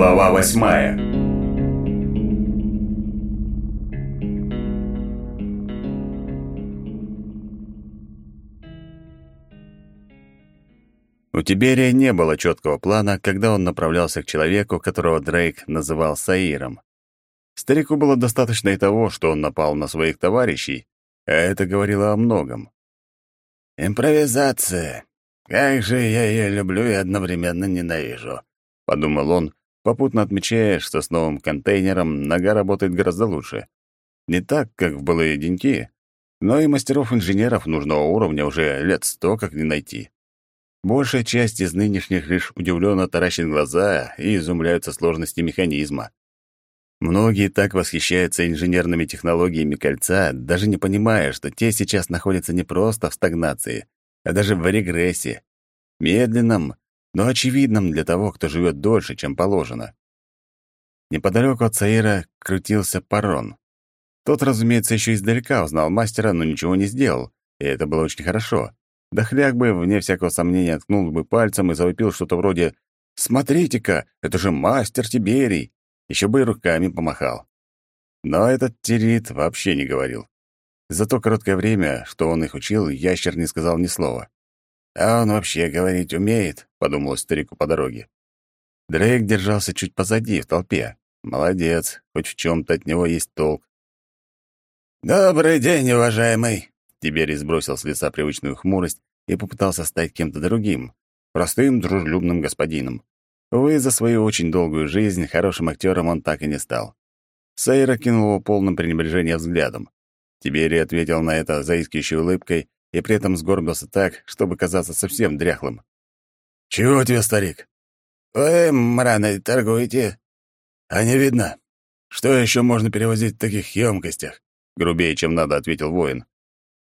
Глава восьмая У Тиберия не было четкого плана, когда он направлялся к человеку, которого Дрейк называл Саиром. Старику было достаточно и того, что он напал на своих товарищей, а это говорило о многом. «Импровизация. Как же я ее люблю и одновременно ненавижу», — подумал он, Попутно отмечая, что с новым контейнером нога работает гораздо лучше. Не так, как в былые деньки, но и мастеров-инженеров нужного уровня уже лет сто как не найти. Большая часть из нынешних лишь удивленно таращит глаза и изумляются сложности механизма. Многие так восхищаются инженерными технологиями кольца, даже не понимая, что те сейчас находятся не просто в стагнации, а даже в регрессе, медленном но очевидным для того, кто живет дольше, чем положено. Неподалеку от Саира крутился парон. Тот, разумеется, еще издалека узнал мастера, но ничего не сделал, и это было очень хорошо. Да Дохляк бы, вне всякого сомнения, ткнул бы пальцем и завопил что-то вроде «Смотрите-ка, это же мастер Тиберий!» Еще бы и руками помахал. Но этот терит вообще не говорил. За то короткое время, что он их учил, ящер не сказал ни слова. «А он вообще говорить умеет», — подумал старику по дороге. Дрейк держался чуть позади, в толпе. Молодец, хоть в чем-то от него есть толк. «Добрый день, уважаемый!» Тиберий сбросил с лица привычную хмурость и попытался стать кем-то другим, простым, дружелюбным господином. Увы, за свою очень долгую жизнь хорошим актером он так и не стал. Сейра кинул его полным пренебрежением взглядом. Тиберий ответил на это заискивающей улыбкой и при этом сгорбился так, чтобы казаться совсем дряхлым. «Чего тебе, старик?» «Вы, мраны, торгуете?» «А не видно. Что еще можно перевозить в таких емкостях?» Грубее, чем надо, ответил воин.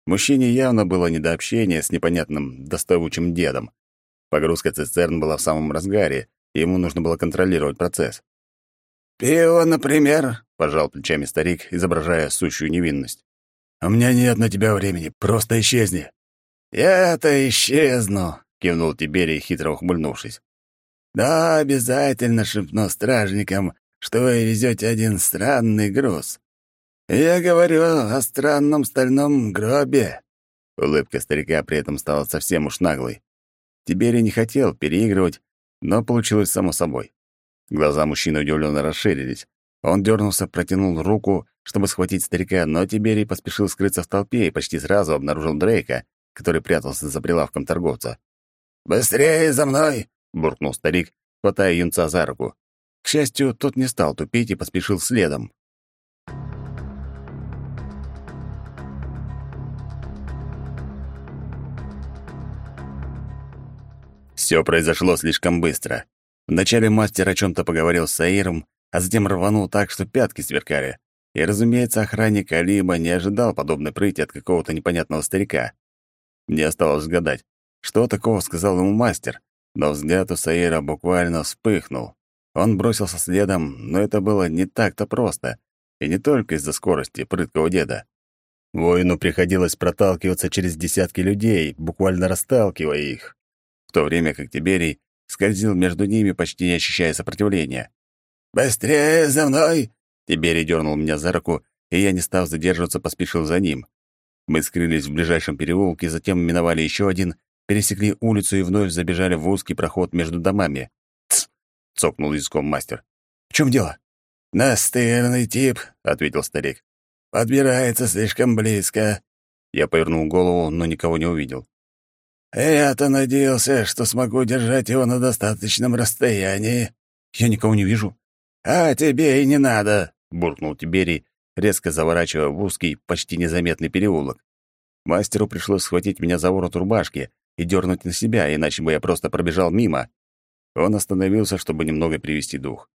Мужчине явно было не до общения с непонятным доставучим дедом. Погрузка цистерн была в самом разгаре, и ему нужно было контролировать процесс. «Пиво, например», — пожал плечами старик, изображая сущую невинность. У меня нет на тебя времени. Просто исчезни». «Я-то исчезну», — кивнул Тиберий, хитро ухмыльнувшись. «Да, обязательно шепну стражникам, что вы везете один странный груз. Я говорю о странном стальном гробе». Улыбка старика при этом стала совсем уж наглой. Тиберий не хотел переигрывать, но получилось само собой. Глаза мужчины удивленно расширились. Он дернулся, протянул руку чтобы схватить старика, но Тиберий поспешил скрыться в толпе и почти сразу обнаружил Дрейка, который прятался за прилавком торговца. «Быстрее за мной!» — буркнул старик, хватая юнца за руку. К счастью, тот не стал тупить и поспешил следом. Все произошло слишком быстро. Вначале мастер о чем то поговорил с Саиром, а затем рванул так, что пятки сверкали. И, разумеется, охранник Алиба не ожидал подобной прыти от какого-то непонятного старика. Мне осталось гадать, что такого сказал ему мастер, но взгляд у Саира буквально вспыхнул. Он бросился следом, но это было не так-то просто, и не только из-за скорости прыткого деда. Воину приходилось проталкиваться через десятки людей, буквально расталкивая их, в то время как Тиберий скользил между ними, почти не ощущая сопротивления. «Быстрее за мной! Тиберий дернул меня за руку, и я, не став задерживаться, поспешил за ним. Мы скрылись в ближайшем переулке, затем миновали еще один, пересекли улицу и вновь забежали в узкий проход между домами. «Тсс!» — цокнул языком мастер. «В чем дело?» «Настырный тип», — ответил старик. «Подбирается слишком близко». Я повернул голову, но никого не увидел. «Я-то надеялся, что смогу держать его на достаточном расстоянии». «Я никого не вижу». «А тебе и не надо», буркнул Тиберий, резко заворачивая в узкий, почти незаметный переулок. Мастеру пришлось схватить меня за ворот рубашки и дернуть на себя, иначе бы я просто пробежал мимо. Он остановился, чтобы немного привести дух.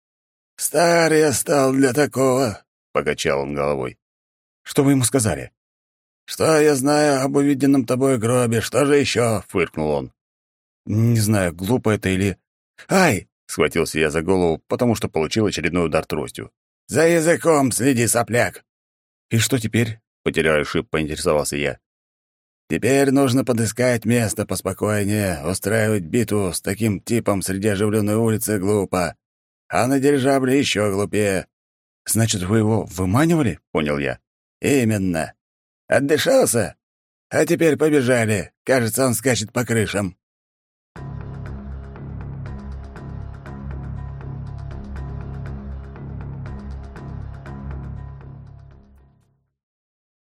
«Старый я стал для такого», — покачал он головой. «Что вы ему сказали?» «Что я знаю об увиденном тобой гробе? Что же еще?» — фыркнул он. «Не знаю, глупо это или...» «Ай!» — схватился я за голову, потому что получил очередной удар тростью. «За языком следи, сопляк!» «И что теперь?» — потеряя шип, поинтересовался я. «Теперь нужно подыскать место поспокойнее. Устраивать битву с таким типом среди оживленной улицы глупо. А на дирижабле еще глупее». «Значит, вы его выманивали?» — понял я. «Именно. Отдышался? А теперь побежали. Кажется, он скачет по крышам».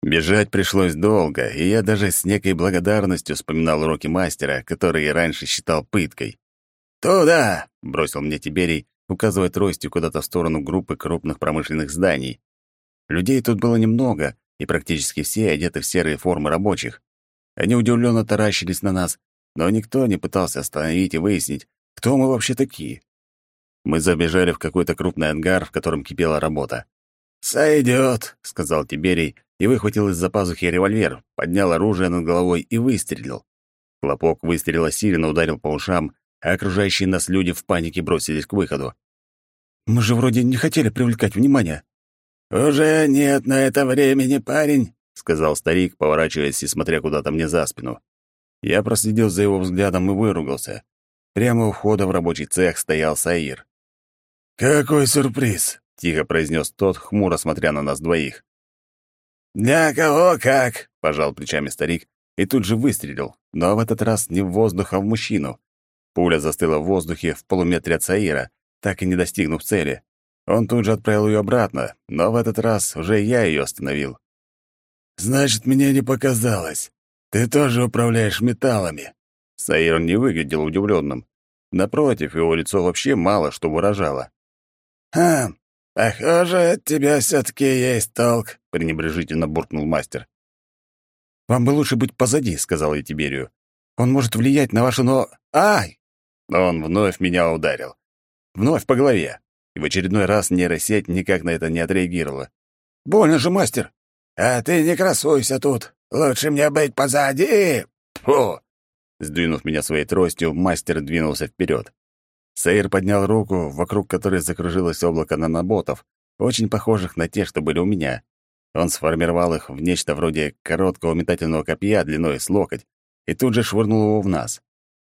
Бежать пришлось долго, и я даже с некой благодарностью вспоминал уроки мастера, которые раньше считал пыткой. «Туда!» — бросил мне Тиберий, указывая тростью куда-то в сторону группы крупных промышленных зданий. Людей тут было немного, и практически все одеты в серые формы рабочих. Они удивленно таращились на нас, но никто не пытался остановить и выяснить, кто мы вообще такие. Мы забежали в какой-то крупный ангар, в котором кипела работа. Сойдет, — сказал Тиберий, и выхватил из-за пазухи револьвер, поднял оружие над головой и выстрелил. Хлопок выстрела сильно ударил по ушам, а окружающие нас люди в панике бросились к выходу. «Мы же вроде не хотели привлекать внимание». «Уже нет на это времени, парень», — сказал старик, поворачиваясь и смотря куда-то мне за спину. Я проследил за его взглядом и выругался. Прямо у входа в рабочий цех стоял Саир. «Какой сюрприз!» — тихо произнес тот, хмуро смотря на нас двоих. Для кого как?» — пожал плечами старик и тут же выстрелил, но в этот раз не в воздух, а в мужчину. Пуля застыла в воздухе в полуметре от Саира, так и не достигнув цели. Он тут же отправил ее обратно, но в этот раз уже я ее остановил. «Значит, мне не показалось. Ты тоже управляешь металлами». Саир не выглядел удивленным. Напротив, его лицо вообще мало что выражало. «Ха, «Похоже, от тебя все-таки есть толк», — пренебрежительно буркнул мастер. «Вам бы лучше быть позади», — сказал я Тиберию. «Он может влиять на ваше но...» «Ай!» Он вновь меня ударил. Вновь по голове. И в очередной раз нейросеть никак на это не отреагировала. «Больно же, мастер!» «А ты не красуйся тут. Лучше мне быть позади!» Фу! Сдвинув меня своей тростью, мастер двинулся вперед. Сейр поднял руку, вокруг которой закружилось облако наноботов, очень похожих на те, что были у меня. Он сформировал их в нечто вроде короткого метательного копья длиной с локоть и тут же швырнул его в нас.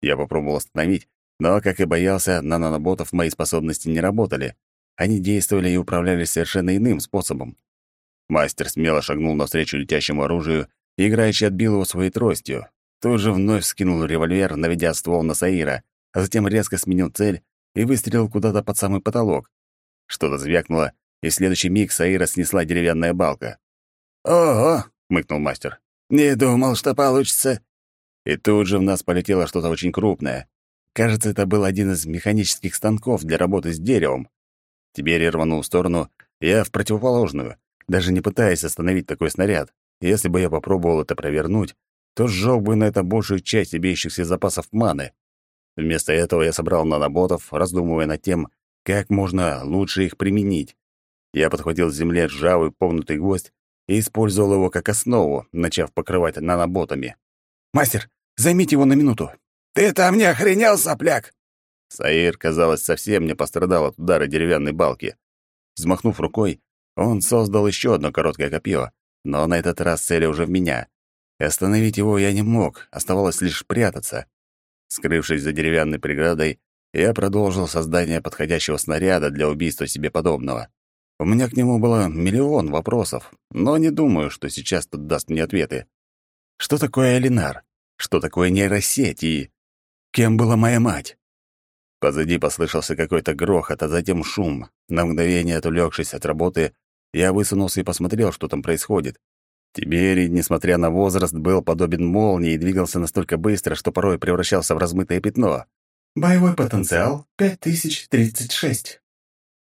Я попробовал остановить, но, как и боялся, на наноботов мои способности не работали. Они действовали и управлялись совершенно иным способом. Мастер смело шагнул навстречу летящему оружию и играючи отбил его своей тростью. Тут же вновь скинул револьвер, наведя ствол на Саира а затем резко сменил цель и выстрелил куда-то под самый потолок. Что-то звякнуло, и в следующий миг Саира снесла деревянная балка. «Ого!» — мыкнул мастер. «Не думал, что получится!» И тут же в нас полетело что-то очень крупное. Кажется, это был один из механических станков для работы с деревом. Тиберий рванул в сторону, я в противоположную, даже не пытаясь остановить такой снаряд. Если бы я попробовал это провернуть, то сжёг бы на это большую часть имеющихся запасов маны. Вместо этого я собрал наноботов, раздумывая над тем, как можно лучше их применить. Я подхватил с земли ржавый погнутый гвоздь и использовал его как основу, начав покрывать наноботами. «Мастер, займите его на минуту!» «Ты там не охренел, сопляк?» Саир, казалось, совсем не пострадал от удара деревянной балки. Взмахнув рукой, он создал еще одно короткое копье, но на этот раз цели уже в меня. Остановить его я не мог, оставалось лишь прятаться. Скрывшись за деревянной преградой, я продолжил создание подходящего снаряда для убийства себе подобного. У меня к нему было миллион вопросов, но не думаю, что сейчас тут даст мне ответы. Что такое Элинар? Что такое нейросеть и... Кем была моя мать? Позади послышался какой-то грохот, а затем шум. На мгновение отвлекшись от работы, я высунулся и посмотрел, что там происходит. Тиберий, несмотря на возраст, был подобен молнии и двигался настолько быстро, что порой превращался в размытое пятно. Боевой потенциал 5036.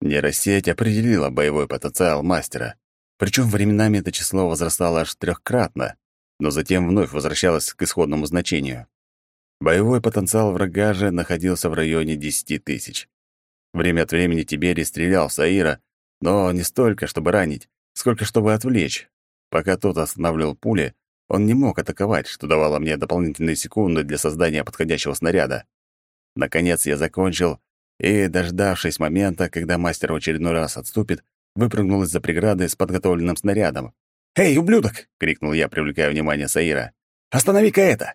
Нейросеть определила боевой потенциал мастера. Причем временами это число возрастало аж трехкратно, но затем вновь возвращалось к исходному значению. Боевой потенциал врага же находился в районе 10 тысяч. Время от времени Тиберий стрелял в Саира, но не столько, чтобы ранить, сколько чтобы отвлечь, Пока тот останавливал пули, он не мог атаковать, что давало мне дополнительные секунды для создания подходящего снаряда. Наконец я закончил и, дождавшись момента, когда мастер в очередной раз отступит, выпрыгнул из-за преграды с подготовленным снарядом. «Эй, ублюдок!» — крикнул я, привлекая внимание Саира. «Останови-ка это!»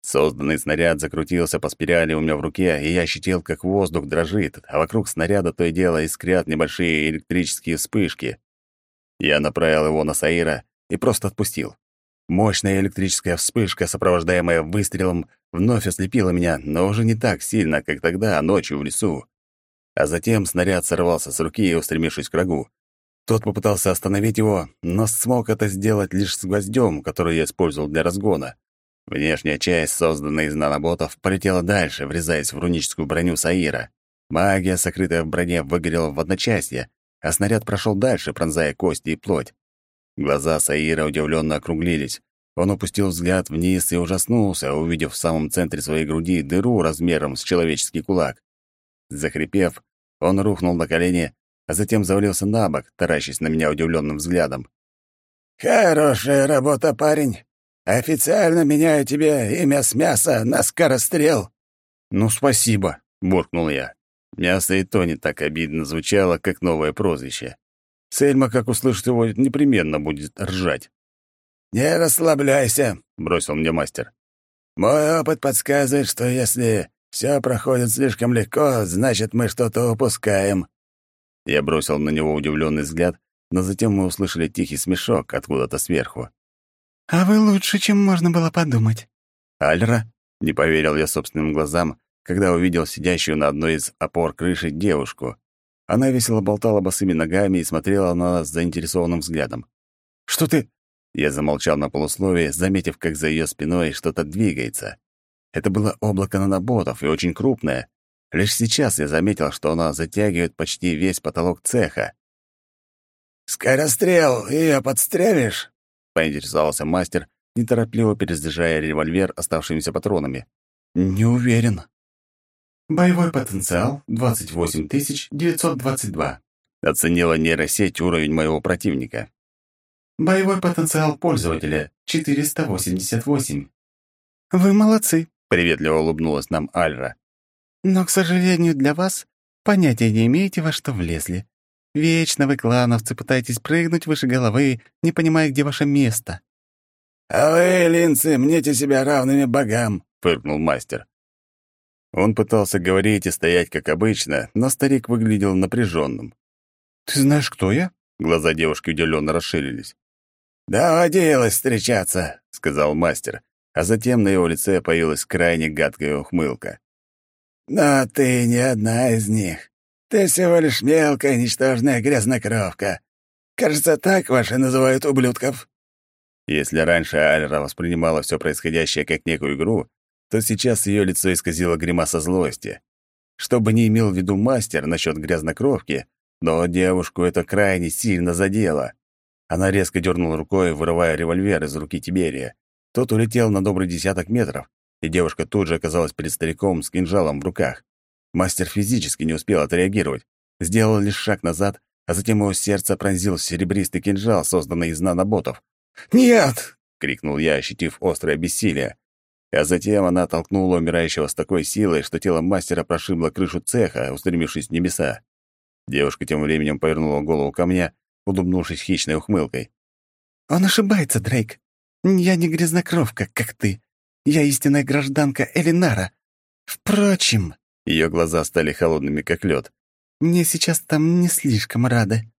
Созданный снаряд закрутился по спирали у меня в руке, и я ощутил, как воздух дрожит, а вокруг снаряда то и дело искрят небольшие электрические вспышки. Я направил его на Саира и просто отпустил. Мощная электрическая вспышка, сопровождаемая выстрелом, вновь ослепила меня, но уже не так сильно, как тогда, ночью в лесу. А затем снаряд сорвался с руки, устремившись к врагу. Тот попытался остановить его, но смог это сделать лишь с гвоздем, который я использовал для разгона. Внешняя часть, созданная из наноботов, полетела дальше, врезаясь в руническую броню Саира. Магия, сокрытая в броне, выгорела в одночасье, а снаряд прошел дальше, пронзая кости и плоть. Глаза Саира удивленно округлились. Он опустил взгляд вниз и ужаснулся, увидев в самом центре своей груди дыру размером с человеческий кулак. Захрипев, он рухнул на колени, а затем завалился на бок, таращась на меня удивленным взглядом. «Хорошая работа, парень. Официально меняю тебе имя с мяса на скорострел». «Ну, спасибо», — буркнул я. Мясо и то не так обидно звучало, как новое прозвище. Сельма, как услышит его, непременно будет ржать. «Не расслабляйся», — бросил мне мастер. «Мой опыт подсказывает, что если все проходит слишком легко, значит, мы что-то упускаем». Я бросил на него удивленный взгляд, но затем мы услышали тихий смешок откуда-то сверху. «А вы лучше, чем можно было подумать». «Альра?» — не поверил я собственным глазам, когда увидел сидящую на одной из опор крыши девушку. Она весело болтала босыми ногами и смотрела на нас заинтересованным взглядом. «Что ты...» Я замолчал на полусловие, заметив, как за ее спиной что-то двигается. Это было облако наноботов и очень крупное. Лишь сейчас я заметил, что оно затягивает почти весь потолок цеха. «Скорострел, ее подстрелишь?» — поинтересовался мастер, неторопливо перезаряжая револьвер оставшимися патронами. «Не уверен», Боевой потенциал 28922. Оценила нейросеть уровень моего противника. Боевой потенциал пользователя 488. Вы молодцы, приветливо улыбнулась нам Альра. Но, к сожалению, для вас понятия не имеете, во что влезли. Вечно вы, клановцы, пытаетесь прыгнуть выше головы, не понимая, где ваше место. «А вы, линцы, мните себя равными богам!» — фыркнул мастер. Он пытался говорить и стоять, как обычно, но старик выглядел напряженным. «Ты знаешь, кто я?» Глаза девушки удивленно расширились. «Доводилось встречаться», — сказал мастер, а затем на его лице появилась крайне гадкая ухмылка. «Но ты не одна из них. Ты всего лишь мелкая, ничтожная грязнокровка. Кажется, так ваши называют ублюдков». Если раньше Альра воспринимала все происходящее как некую игру, то сейчас ее лицо исказило гримаса злости. Что бы ни имел в виду мастер насчет грязнокровки, но девушку это крайне сильно задело. Она резко дернула рукой, вырывая револьвер из руки Тиберия. Тот улетел на добрый десяток метров, и девушка тут же оказалась перед стариком с кинжалом в руках. Мастер физически не успел отреагировать, сделал лишь шаг назад, а затем его сердце пронзил серебристый кинжал, созданный из наноботов. «Нет!» — крикнул я, ощутив острое бессилие. А затем она толкнула умирающего с такой силой, что тело мастера прошибло крышу цеха, устремившись в небеса. Девушка тем временем повернула голову ко мне, улыбнувшись хищной ухмылкой. «Он ошибается, Дрейк. Я не грязнокровка, как ты. Я истинная гражданка Элинара. Впрочем...» Ее глаза стали холодными, как лед. «Мне сейчас там не слишком рады.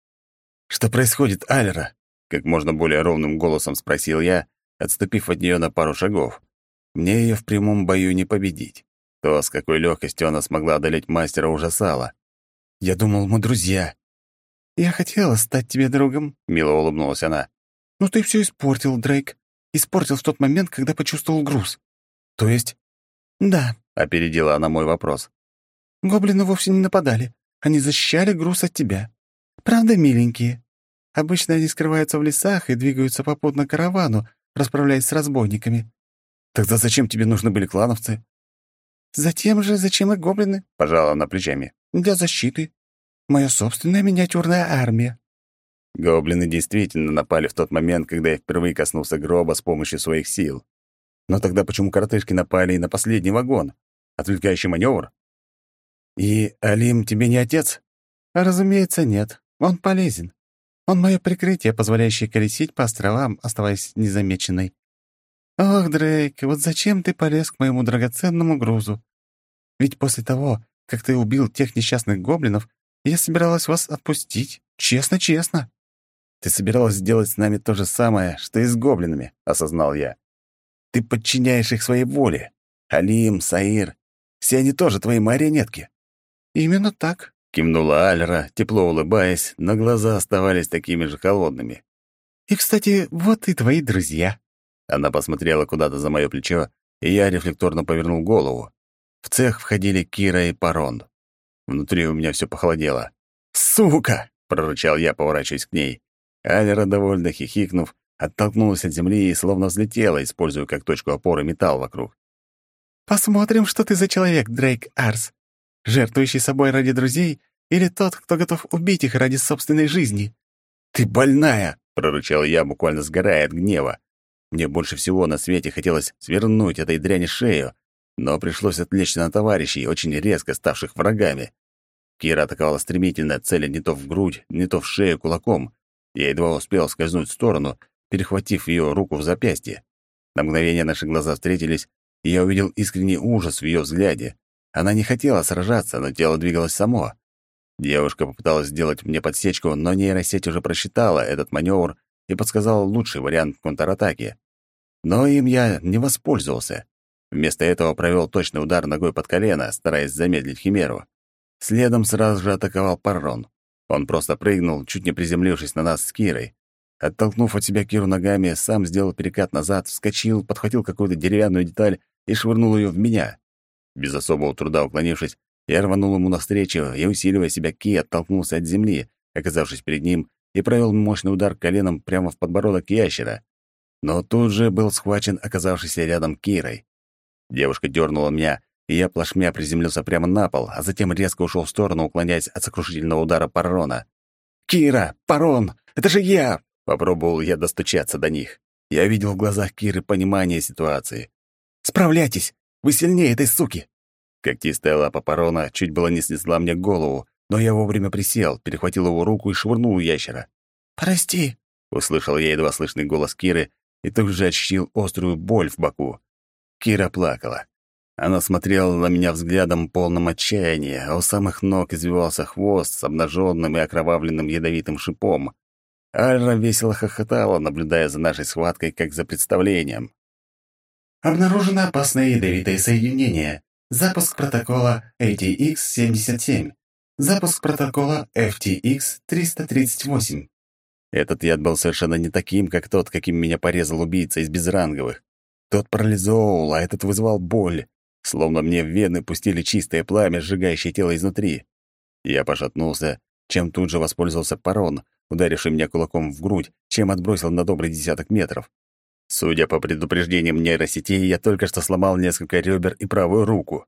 «Что происходит, Альра?» Как можно более ровным голосом спросил я, отступив от нее на пару шагов. Мне ее в прямом бою не победить. То, с какой легкостью она смогла одолеть мастера, ужасала. Я думал, мы друзья. Я хотела стать тебе другом, мило улыбнулась она. Но ты все испортил, Дрейк. Испортил в тот момент, когда почувствовал груз. То есть? Да, опередила она мой вопрос. Гоблины вовсе не нападали. Они защищали груз от тебя. Правда, миленькие? Обычно они скрываются в лесах и двигаются попутно каравану, расправляясь с разбойниками. «Тогда зачем тебе нужны были клановцы?» «Затем же, зачем и гоблины?» — пожала она плечами. «Для защиты. Моя собственная миниатюрная армия». Гоблины действительно напали в тот момент, когда я впервые коснулся гроба с помощью своих сил. Но тогда почему коротышки напали и на последний вагон? Отвлекающий маневр? И Алим тебе не отец? Разумеется, нет. Он полезен. Он мое прикрытие, позволяющее колесить по островам, оставаясь незамеченной. «Ох, Дрейк, вот зачем ты полез к моему драгоценному грузу? Ведь после того, как ты убил тех несчастных гоблинов, я собиралась вас отпустить. Честно-честно». «Ты собиралась сделать с нами то же самое, что и с гоблинами», — осознал я. «Ты подчиняешь их своей воле. Алим, Саир, все они тоже твои марионетки». «Именно так», — кивнула Альра, тепло улыбаясь, но глаза оставались такими же холодными. «И, кстати, вот и твои друзья». Она посмотрела куда-то за мое плечо, и я рефлекторно повернул голову. В цех входили Кира и Парон. Внутри у меня все похолодело. «Сука!» — прорычал я, поворачиваясь к ней. Алера, довольно хихикнув, оттолкнулась от земли и словно взлетела, используя как точку опоры металл вокруг. «Посмотрим, что ты за человек, Дрейк Арс. Жертвующий собой ради друзей или тот, кто готов убить их ради собственной жизни?» «Ты больная!» — прорычал я, буквально сгорая от гнева. Мне больше всего на свете хотелось свернуть этой дряни шею, но пришлось отвлечься на товарищей, очень резко ставших врагами. Кира атаковала стремительно, целя не то в грудь, не то в шею кулаком. Я едва успел скользнуть в сторону, перехватив ее руку в запястье. На мгновение наши глаза встретились, и я увидел искренний ужас в ее взгляде. Она не хотела сражаться, но тело двигалось само. Девушка попыталась сделать мне подсечку, но нейросеть уже просчитала этот маневр и подсказал лучший вариант контратаки. Но им я не воспользовался. Вместо этого провел точный удар ногой под колено, стараясь замедлить Химеру. Следом сразу же атаковал Паррон. Он просто прыгнул, чуть не приземлившись на нас с Кирой. Оттолкнув от себя Киру ногами, сам сделал перекат назад, вскочил, подхватил какую-то деревянную деталь и швырнул ее в меня. Без особого труда уклонившись, я рванул ему навстречу и, усиливая себя, Ки оттолкнулся от земли, оказавшись перед ним и провел мощный удар коленом прямо в подбородок ящера. Но тут же был схвачен оказавшийся рядом Кирой. Девушка дернула меня, и я плашмя приземлился прямо на пол, а затем резко ушел в сторону, уклоняясь от сокрушительного удара Парона. «Кира! Парон! Это же я!» Попробовал я достучаться до них. Я видел в глазах Киры понимание ситуации. «Справляйтесь! Вы сильнее этой суки!» Когтистая лапа Парона чуть было не снесла мне голову, но я вовремя присел, перехватил его руку и швырнул ящера. «Прости!» — услышал я едва слышный голос Киры и тут же ощутил острую боль в боку. Кира плакала. Она смотрела на меня взглядом полным отчаяния, а у самых ног извивался хвост с обнаженным и окровавленным ядовитым шипом. Альра весело хохотала, наблюдая за нашей схваткой, как за представлением. «Обнаружено опасное ядовитое соединение. Запуск протокола ATX-77. Запуск протокола FTX-338. Этот яд был совершенно не таким, как тот, каким меня порезал убийца из безранговых. Тот парализовывал, а этот вызывал боль, словно мне в вены пустили чистое пламя, сжигающее тело изнутри. Я пошатнулся, чем тут же воспользовался Парон, ударивший меня кулаком в грудь, чем отбросил на добрый десяток метров. Судя по предупреждениям нейросетей, я только что сломал несколько ребер и правую руку.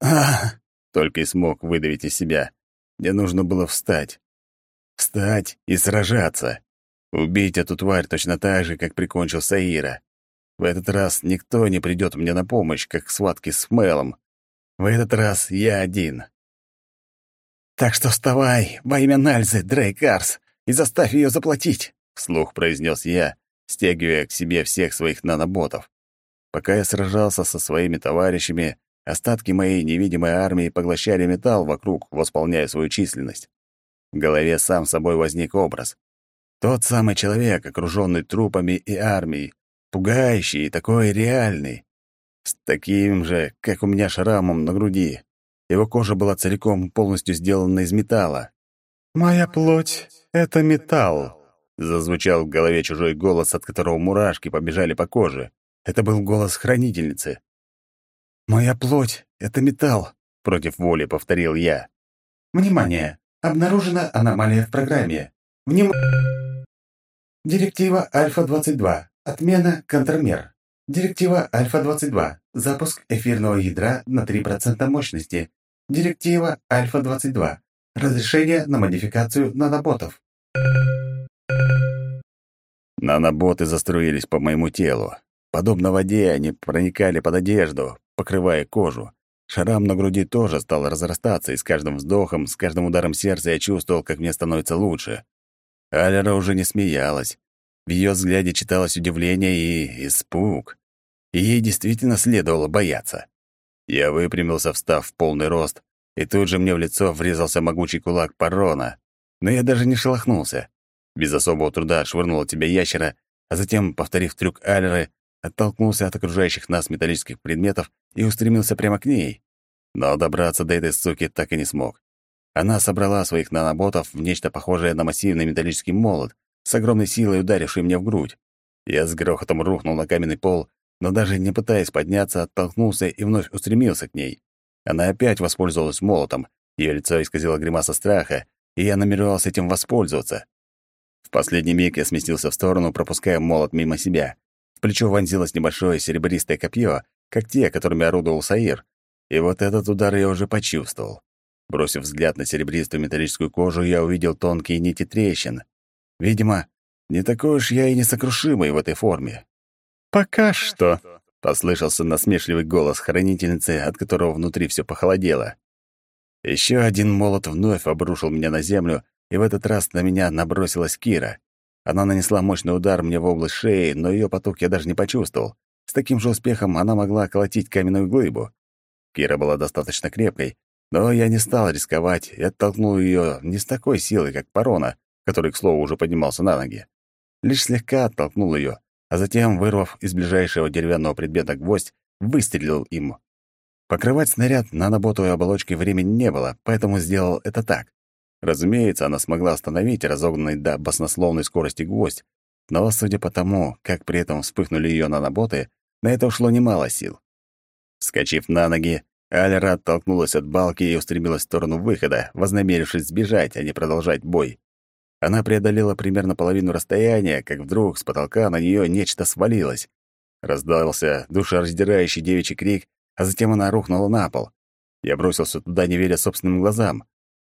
«Ах!» только и смог выдавить из себя. Мне нужно было встать. Встать и сражаться. Убить эту тварь точно так же, как прикончил Саира. В этот раз никто не придет мне на помощь, как схватки с Мелом. В этот раз я один. «Так что вставай, во имя Нальзы, Дрейк Арс, и заставь ее заплатить!» — вслух произнес я, стягивая к себе всех своих наноботов. Пока я сражался со своими товарищами, Остатки моей невидимой армии поглощали металл вокруг, восполняя свою численность. В голове сам собой возник образ. Тот самый человек, окруженный трупами и армией, пугающий и такой реальный. С таким же, как у меня, шрамом на груди. Его кожа была целиком полностью сделана из металла. «Моя плоть — это металл», — зазвучал в голове чужой голос, от которого мурашки побежали по коже. Это был голос хранительницы. «Моя плоть — это металл», — против воли повторил я. «Внимание! Обнаружена аномалия в программе. Внимание!» Директива Альфа-22. Отмена контрмер. Директива Альфа-22. Запуск эфирного ядра на 3% мощности. Директива Альфа-22. Разрешение на модификацию наноботов. Наноботы заструились по моему телу. Подобно воде, они проникали под одежду, покрывая кожу. Шрам на груди тоже стал разрастаться, и с каждым вздохом, с каждым ударом сердца я чувствовал, как мне становится лучше. Алера уже не смеялась. В ее взгляде читалось удивление и испуг. И ей действительно следовало бояться. Я выпрямился, встав в полный рост, и тут же мне в лицо врезался могучий кулак Парона. Но я даже не шелохнулся. Без особого труда швырнула тебя ящера, а затем, повторив трюк Алеры, оттолкнулся от окружающих нас металлических предметов и устремился прямо к ней. Но добраться до этой суки так и не смог. Она собрала своих наноботов в нечто похожее на массивный металлический молот, с огромной силой ударивший мне в грудь. Я с грохотом рухнул на каменный пол, но даже не пытаясь подняться, оттолкнулся и вновь устремился к ней. Она опять воспользовалась молотом, ее лицо исказило гримаса страха, и я намеревался этим воспользоваться. В последний миг я сместился в сторону, пропуская молот мимо себя плечо вонзилось небольшое серебристое копье, как те, которыми орудовал Саир. И вот этот удар я уже почувствовал. Бросив взгляд на серебристую металлическую кожу, я увидел тонкие нити трещин. Видимо, не такой уж я и несокрушимый в этой форме. «Пока что», — послышался насмешливый голос хранительницы, от которого внутри все похолодело. Еще один молот вновь обрушил меня на землю, и в этот раз на меня набросилась Кира. Она нанесла мощный удар мне в область шеи, но ее поток я даже не почувствовал. С таким же успехом она могла колотить каменную глыбу. Кира была достаточно крепкой, но я не стал рисковать и оттолкнул ее не с такой силой, как Парона, который, к слову, уже поднимался на ноги. Лишь слегка оттолкнул ее, а затем, вырвав из ближайшего деревянного предмета гвоздь, выстрелил им. Покрывать снаряд наноботовой оболочке времени не было, поэтому сделал это так. Разумеется, она смогла остановить разогнанный до баснословной скорости гвоздь, но, судя по тому, как при этом вспыхнули ее наноботы, на это ушло немало сил. Скочив на ноги, Альра оттолкнулась от балки и устремилась в сторону выхода, вознамерившись сбежать, а не продолжать бой. Она преодолела примерно половину расстояния, как вдруг с потолка на нее нечто свалилось. Раздался душераздирающий девичий крик, а затем она рухнула на пол. Я бросился туда, не веря собственным глазам.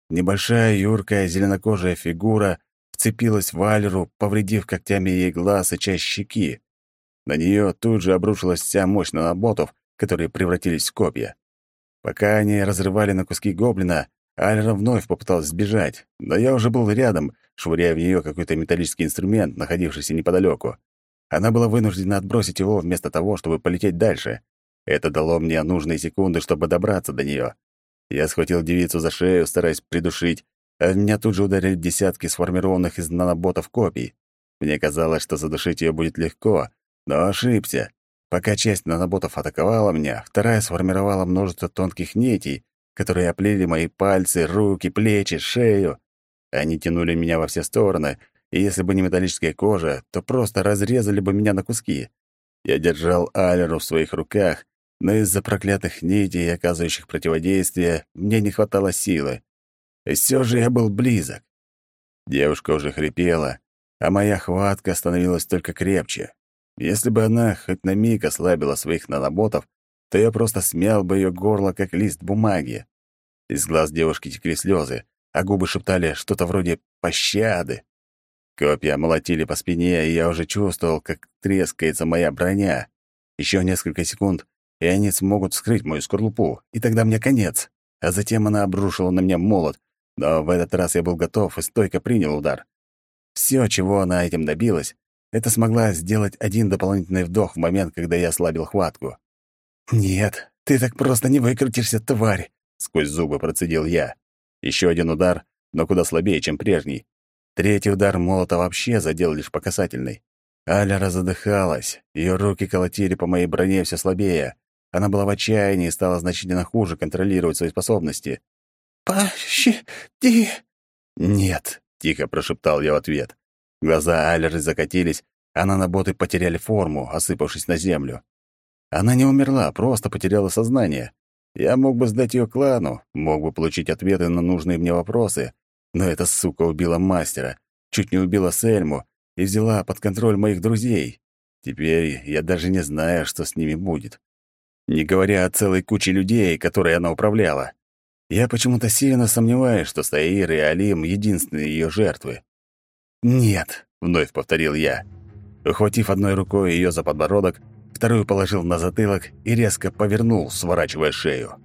Небольшая, юркая, зеленокожая фигура вцепилась в Валеру, повредив когтями ей глаз и часть щеки. На нее тут же обрушилась вся мощь наботов, которые превратились в копья. Пока они разрывали на куски гоблина, Альра вновь попыталась сбежать, но я уже был рядом, швыряя в нее какой-то металлический инструмент, находившийся неподалеку. Она была вынуждена отбросить его вместо того, чтобы полететь дальше. Это дало мне нужные секунды, чтобы добраться до нее. Я схватил девицу за шею, стараясь придушить, э, а в меня тут же ударили десятки сформированных из наноботов копий. Мне казалось, что задушить ее будет легко, но ошибся. Пока часть наноботов атаковала меня, вторая сформировала множество тонких нитей, которые оплели мои пальцы, руки, плечи, шею. Они тянули меня во все стороны, и если бы не металлическая кожа, то просто разрезали бы меня на куски. Я держал Алеру в своих руках, но из-за проклятых нитей, оказывающих противодействие, мне не хватало силы. И все же я был близок. Девушка уже хрипела, а моя хватка становилась только крепче. Если бы она хоть на миг ослабила своих наноботов, то я просто смял бы ее горло, как лист бумаги. Из глаз девушки текли слезы, а губы шептали что-то вроде «пощады». Копья молотили по спине, и я уже чувствовал, как трескается моя броня. Еще несколько секунд, и они смогут вскрыть мою скорлупу, и тогда мне конец. А затем она обрушила на меня молот, но в этот раз я был готов и стойко принял удар. Все, чего она этим добилась, это смогла сделать один дополнительный вдох в момент, когда я ослабил хватку. «Нет, ты так просто не выкрутишься, тварь!» — сквозь зубы процедил я. Еще один удар, но куда слабее, чем прежний. Третий удар молота вообще задел лишь по касательной. Аля разодыхалась, ее руки колотили по моей броне все слабее. Она была в отчаянии и стала значительно хуже контролировать свои способности. «Пощади!» «Нет», — тихо прошептал я в ответ. Глаза Алеры закатились, а наноботы потеряли форму, осыпавшись на землю. Она не умерла, просто потеряла сознание. Я мог бы сдать ее клану, мог бы получить ответы на нужные мне вопросы, но эта сука убила мастера, чуть не убила Сельму и взяла под контроль моих друзей. Теперь я даже не знаю, что с ними будет не говоря о целой куче людей, которые она управляла. Я почему-то сильно сомневаюсь, что Саир и Алим — единственные ее жертвы. «Нет», — вновь повторил я. Ухватив одной рукой ее за подбородок, вторую положил на затылок и резко повернул, сворачивая шею.